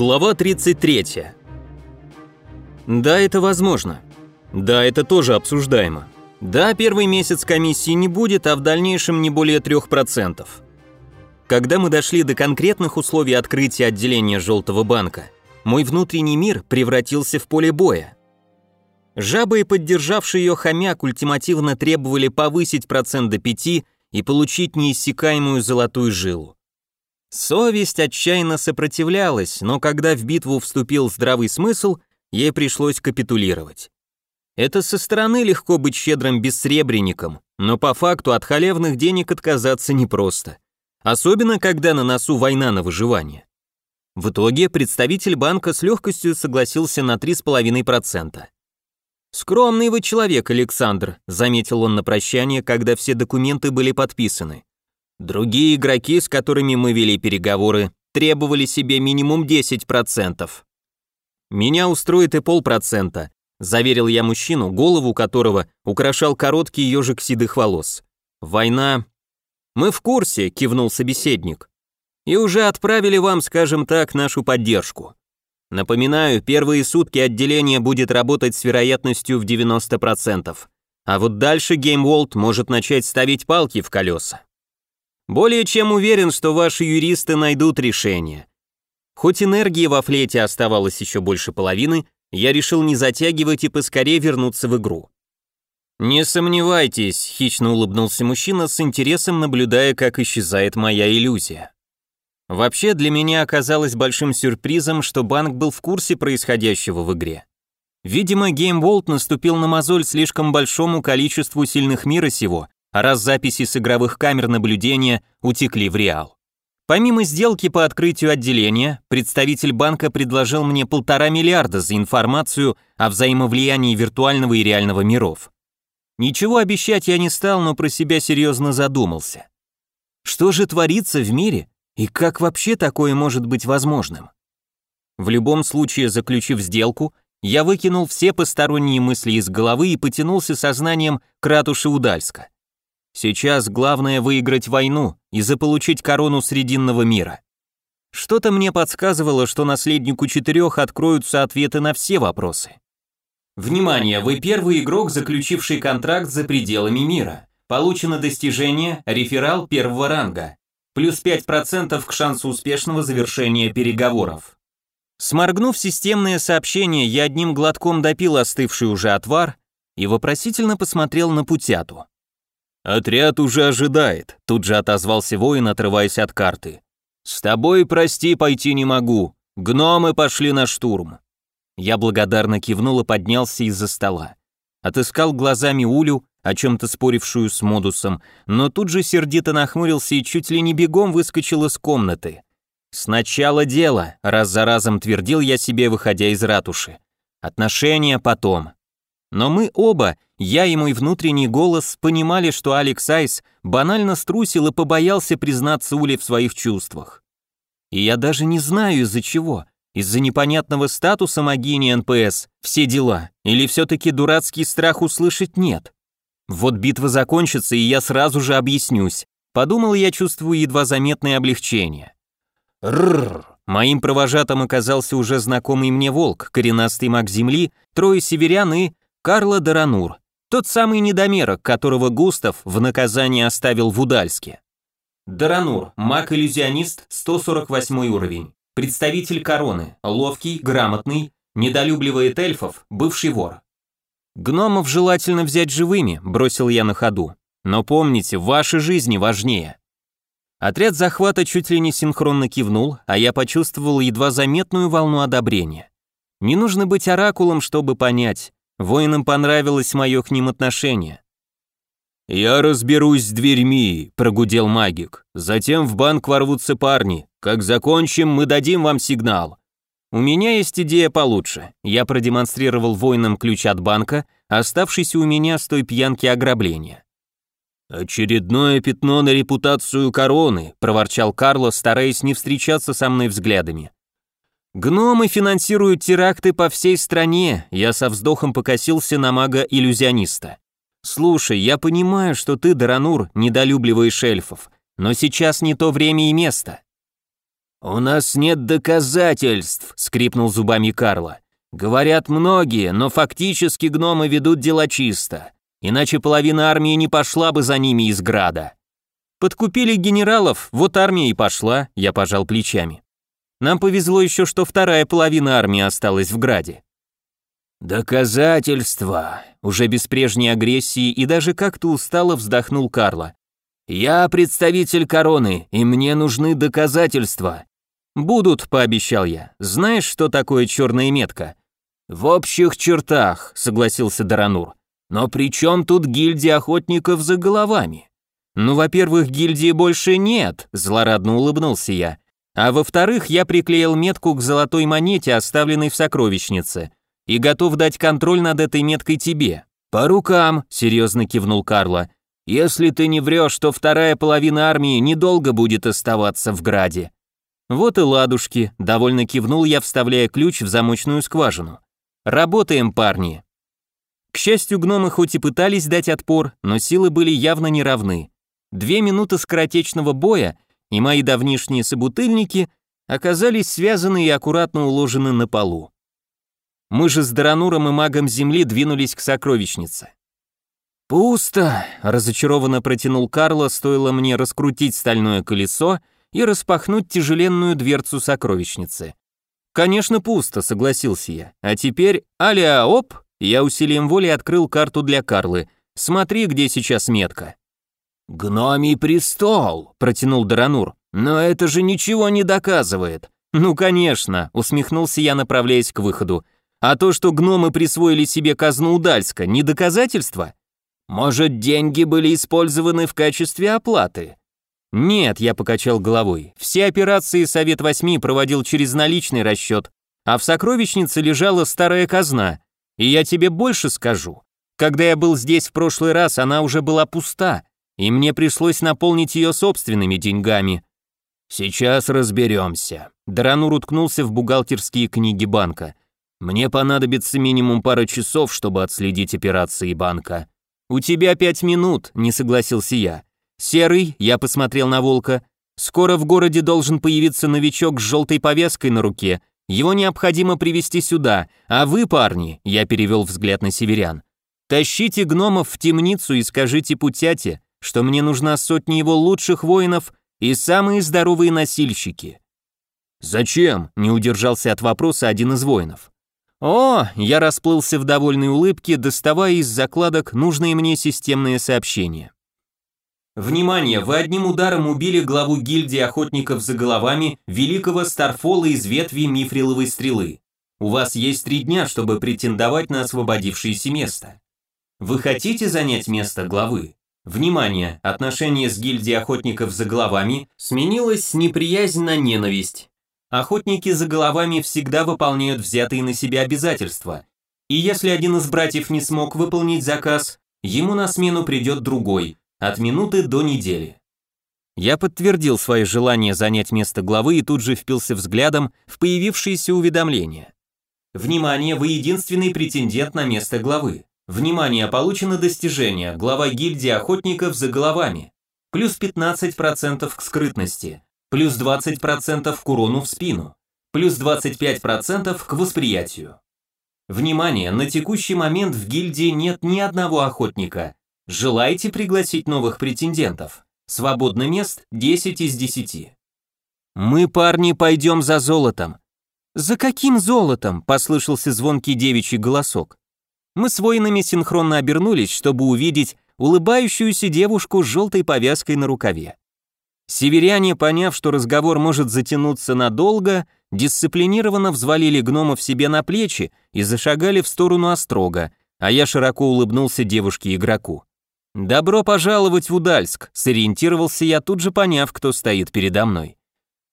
Глава 33. Да, это возможно. Да, это тоже обсуждаемо. Да, первый месяц комиссии не будет, а в дальнейшем не более 3%. Когда мы дошли до конкретных условий открытия отделения Желтого банка, мой внутренний мир превратился в поле боя. Жаба и поддержавший ее хомяк ультимативно требовали повысить процент до 5 и получить неиссякаемую золотую жилу. Совесть отчаянно сопротивлялась, но когда в битву вступил здравый смысл, ей пришлось капитулировать. Это со стороны легко быть щедрым бессребренником, но по факту от халявных денег отказаться непросто. Особенно, когда на носу война на выживание. В итоге представитель банка с легкостью согласился на 3,5%. «Скромный вы человек, Александр», — заметил он на прощание, когда все документы были подписаны. Другие игроки, с которыми мы вели переговоры, требовали себе минимум 10%. Меня устроит и полпроцента, заверил я мужчину, голову которого украшал короткий ежик седых волос. Война... Мы в курсе, кивнул собеседник. И уже отправили вам, скажем так, нашу поддержку. Напоминаю, первые сутки отделение будет работать с вероятностью в 90%. А вот дальше Game World может начать ставить палки в колеса. Более чем уверен, что ваши юристы найдут решение. Хоть энергии во флете оставалось еще больше половины, я решил не затягивать и поскорее вернуться в игру. «Не сомневайтесь», — хищно улыбнулся мужчина с интересом, наблюдая, как исчезает моя иллюзия. Вообще, для меня оказалось большим сюрпризом, что банк был в курсе происходящего в игре. Видимо, World наступил на мозоль слишком большому количеству сильных мира сего, раз записи с игровых камер наблюдения утекли в реал. Помимо сделки по открытию отделения, представитель банка предложил мне полтора миллиарда за информацию о взаимовлиянии виртуального и реального миров. Ничего обещать я не стал, но про себя серьезно задумался. Что же творится в мире и как вообще такое может быть возможным? В любом случае, заключив сделку, я выкинул все посторонние мысли из головы и потянулся сознанием к ратуше Удальска. Сейчас главное выиграть войну и заполучить корону Срединного мира. Что-то мне подсказывало, что наследнику четырех откроются ответы на все вопросы. Внимание, вы первый игрок, заключивший контракт за пределами мира. Получено достижение «Реферал первого ранга». Плюс 5% к шансу успешного завершения переговоров. Сморгнув системное сообщение, я одним глотком допил остывший уже отвар и вопросительно посмотрел на Путяту. «Отряд уже ожидает», — тут же отозвался воин, отрываясь от карты. «С тобой, прости, пойти не могу. Гномы пошли на штурм». Я благодарно кивнул и поднялся из-за стола. Отыскал глазами Улю, о чем-то спорившую с Модусом, но тут же сердито нахмурился и чуть ли не бегом выскочил из комнаты. «Сначала дело», — раз за разом твердил я себе, выходя из ратуши. «Отношения потом». Но мы оба, я и мой внутренний голос, понимали, что Алекс Айс банально струсил и побоялся признаться Уле в своих чувствах. И я даже не знаю из-за чего. Из-за непонятного статуса магини НПС, все дела, или все-таки дурацкий страх услышать нет. Вот битва закончится, и я сразу же объяснюсь. Подумал я, чувствую едва заметное облегчение. Рррр. Моим провожатым оказался уже знакомый мне волк, коренастый маг земли, трое северян и Карло Даранур, тот самый недомерок, которого Густав в наказание оставил в Удальске. Даранур, маг-иллюзионист, 148 уровень, представитель короны, ловкий, грамотный, недолюбливает эльфов, бывший вор. Гномов желательно взять живыми, бросил я на ходу. Но помните, ваши жизни важнее. Отряд захвата чуть ли не синхронно кивнул, а я почувствовал едва заметную волну одобрения. Не нужно быть оракулом, чтобы понять, Воинам понравилось мое к ним отношение. «Я разберусь с дверьми», — прогудел магик. «Затем в банк ворвутся парни. Как закончим, мы дадим вам сигнал». «У меня есть идея получше». Я продемонстрировал воинам ключ от банка, оставшийся у меня с той пьянки ограбления. «Очередное пятно на репутацию короны», — проворчал Карло, стараясь не встречаться со мной взглядами. Гномы финансируют теракты по всей стране, я со вздохом покосился на мага-иллюзиониста. Слушай, я понимаю, что ты, Даранур, недолюбливаешь эльфов, но сейчас не то время и место. «У нас нет доказательств», — скрипнул зубами Карла. «Говорят многие, но фактически гномы ведут дела чисто, иначе половина армии не пошла бы за ними из града». «Подкупили генералов, вот армия и пошла», — я пожал плечами. «Нам повезло еще, что вторая половина армии осталась в граде». «Доказательства», — уже без прежней агрессии и даже как-то устало вздохнул Карло. «Я представитель короны, и мне нужны доказательства. «Будут», — пообещал я. «Знаешь, что такое черная метка?» «В общих чертах», — согласился Даранур. «Но при чем тут гильдия охотников за головами?» «Ну, во-первых, гильдии больше нет», — злорадно улыбнулся я. «А во-вторых, я приклеил метку к золотой монете, оставленной в сокровищнице, и готов дать контроль над этой меткой тебе». «По рукам», — серьезно кивнул Карло. «Если ты не врешь, то вторая половина армии недолго будет оставаться в Граде». Вот и ладушки, довольно кивнул я, вставляя ключ в замочную скважину. Работаем, парни. К счастью, гномы хоть и пытались дать отпор, но силы были явно неравны. Две минуты скоротечного боя, и мои давнишние собутыльники оказались связаны и аккуратно уложены на полу. Мы же с Дарануром и магом Земли двинулись к сокровищнице. «Пусто», — разочарованно протянул Карло, стоило мне раскрутить стальное колесо и распахнуть тяжеленную дверцу сокровищницы. «Конечно, пусто», — согласился я. «А теперь, аля, оп!» Я усилием воли открыл карту для Карлы. «Смотри, где сейчас метка». «Гномий престол», — протянул Даранур. «Но это же ничего не доказывает». «Ну, конечно», — усмехнулся я, направляясь к выходу. «А то, что гномы присвоили себе казну Удальска, не доказательство?» «Может, деньги были использованы в качестве оплаты?» «Нет», — я покачал головой, «все операции Совет Восьми проводил через наличный расчет, а в сокровищнице лежала старая казна. И я тебе больше скажу. Когда я был здесь в прошлый раз, она уже была пуста, и мне пришлось наполнить ее собственными деньгами». «Сейчас разберемся». Дранур уткнулся в бухгалтерские книги банка. «Мне понадобится минимум пара часов, чтобы отследить операции банка». «У тебя пять минут», — не согласился я. «Серый», я посмотрел на волка, «скоро в городе должен появиться новичок с желтой повязкой на руке, его необходимо привести сюда, а вы, парни», я перевел взгляд на северян, «тащите гномов в темницу и скажите Путяте, что мне нужна сотня его лучших воинов и самые здоровые носильщики». «Зачем?» – не удержался от вопроса один из воинов. «О!» – я расплылся в довольной улыбке, доставая из закладок нужные мне системные сообщения. Внимание, вы одним ударом убили главу гильдии охотников за головами великого Старфола из ветви мифриловой стрелы. У вас есть три дня, чтобы претендовать на освободившееся место. Вы хотите занять место главы? Внимание, отношение с гильдией охотников за головами сменилось с неприязнь на ненависть. Охотники за головами всегда выполняют взятые на себя обязательства. И если один из братьев не смог выполнить заказ, ему на смену придет другой, от минуты до недели. Я подтвердил свое желание занять место главы и тут же впился взглядом в появившееся уведомление. Внимание, вы единственный претендент на место главы. Внимание, получено достижение, глава гильдии охотников за головами. Плюс 15% к скрытности, плюс 20% к урону в спину, плюс 25% к восприятию. Внимание, на текущий момент в гильдии нет ни одного охотника, Желаете пригласить новых претендентов? Свободно мест 10 из 10. Мы, парни, пойдем за золотом. За каким золотом? Послышался звонкий девичий голосок. Мы с воинами синхронно обернулись, чтобы увидеть улыбающуюся девушку с желтой повязкой на рукаве. Северяне, поняв, что разговор может затянуться надолго, дисциплинированно взвалили гномов себе на плечи и зашагали в сторону острога, а я широко улыбнулся девушке-игроку. «Добро пожаловать в Удальск», — сориентировался я, тут же поняв, кто стоит передо мной.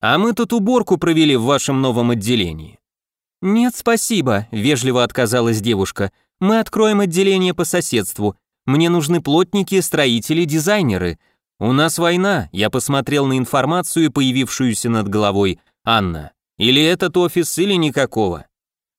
«А мы тут уборку провели в вашем новом отделении». «Нет, спасибо», — вежливо отказалась девушка. «Мы откроем отделение по соседству. Мне нужны плотники, строители, дизайнеры. У нас война», — я посмотрел на информацию, появившуюся над головой. «Анна, или этот офис, или никакого».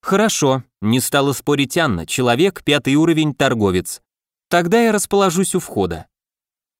«Хорошо», — не стала спорить Анна, человек, пятый уровень, торговец. Тогда я расположусь у входа.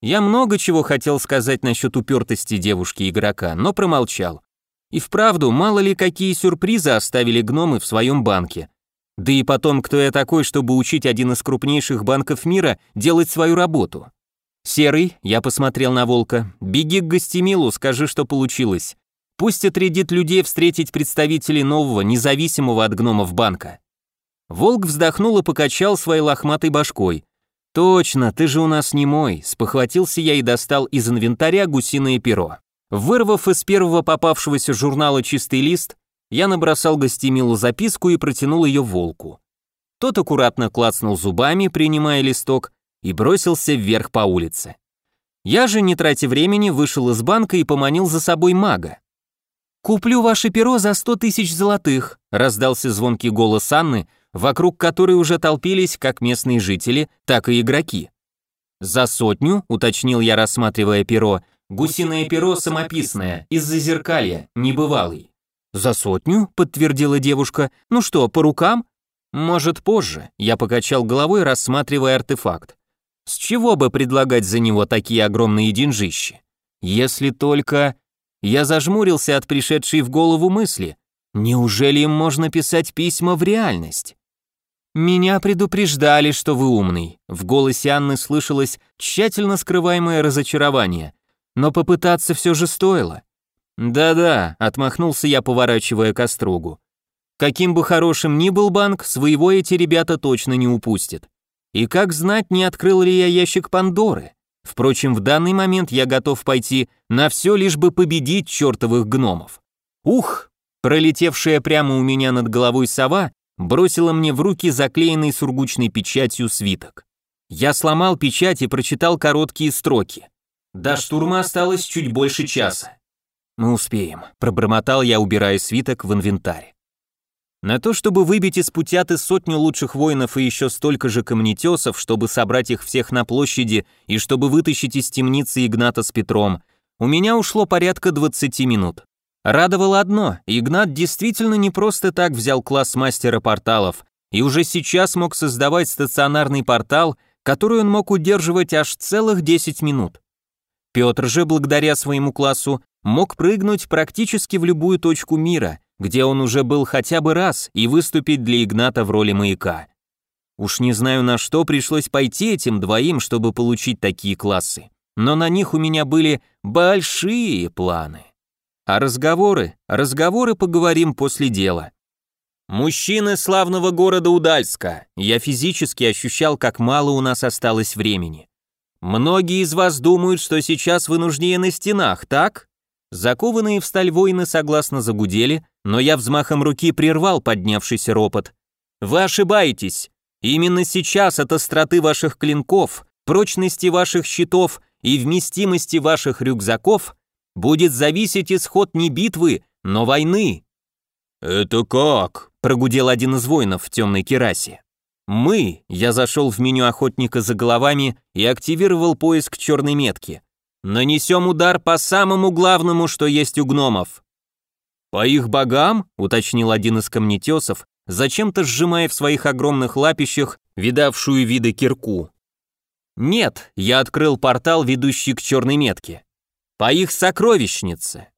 Я много чего хотел сказать насчет упертости девушки-игрока, но промолчал. И вправду, мало ли какие сюрпризы оставили гномы в своем банке. Да и потом, кто я такой, чтобы учить один из крупнейших банков мира делать свою работу? Серый, я посмотрел на волка, беги к гостемилу, скажи, что получилось. Пусть отрядит людей встретить представителей нового, независимого от гномов банка. Волк вздохнул и покачал своей лохматой башкой. «Точно, ты же у нас не мой», — спохватился я и достал из инвентаря гусиное перо. Вырвав из первого попавшегося журнала чистый лист, я набросал гостемилу записку и протянул ее волку. Тот аккуратно клацнул зубами, принимая листок, и бросился вверх по улице. Я же, не тратя времени, вышел из банка и поманил за собой мага. «Куплю ваше перо за сто тысяч золотых», — раздался звонкий голос Анны, вокруг которой уже толпились как местные жители, так и игроки. «За сотню», — уточнил я, рассматривая перо, «гусиное перо самописное, из зазеркалья, небывалый». «За сотню?» — подтвердила девушка. «Ну что, по рукам?» «Может, позже», — я покачал головой, рассматривая артефакт. «С чего бы предлагать за него такие огромные деньжищи? Если только...» Я зажмурился от пришедшей в голову мысли. Неужели им можно писать письма в реальность? «Меня предупреждали, что вы умный», — в голосе Анны слышалось тщательно скрываемое разочарование, но попытаться все же стоило. «Да-да», — отмахнулся я, поворачивая к остругу. «Каким бы хорошим ни был банк, своего эти ребята точно не упустят. И как знать, не открыл ли я ящик Пандоры? Впрочем, в данный момент я готов пойти на все, лишь бы победить чертовых гномов. Ух! Пролетевшая прямо у меня над головой сова бросила мне в руки заклеенный сургучной печатью свиток. Я сломал печать и прочитал короткие строки. До штурма осталось чуть больше часа. Мы успеем, пробормотал я, убирая свиток в инвентарь. На то, чтобы выбить из путяты сотню лучших воинов и еще столько же камнетесов, чтобы собрать их всех на площади и чтобы вытащить из темницы Игната с Петром, у меня ушло порядка 20 минут. Радовало одно, Игнат действительно не просто так взял класс мастера порталов и уже сейчас мог создавать стационарный портал, который он мог удерживать аж целых 10 минут. Петр же, благодаря своему классу, мог прыгнуть практически в любую точку мира, где он уже был хотя бы раз, и выступить для Игната в роли маяка. Уж не знаю, на что пришлось пойти этим двоим, чтобы получить такие классы, но на них у меня были большие планы. А разговоры? Разговоры поговорим после дела. Мужчины славного города Удальска. Я физически ощущал, как мало у нас осталось времени. Многие из вас думают, что сейчас вы нужнее на стенах, так? Закованные в сталь воины согласно загудели, но я взмахом руки прервал поднявшийся ропот. Вы ошибаетесь. Именно сейчас от остроты ваших клинков, прочности ваших щитов и вместимости ваших рюкзаков будет зависеть исход не битвы, но войны». «Это как?» – прогудел один из воинов в темной керасе. «Мы», – я зашел в меню охотника за головами и активировал поиск черной метки. «Нанесем удар по самому главному, что есть у гномов». «По их богам?» – уточнил один из камнетесов, зачем-то сжимая в своих огромных лапищах видавшую виды кирку. «Нет, я открыл портал, ведущий к черной метке. По их сокровищнице.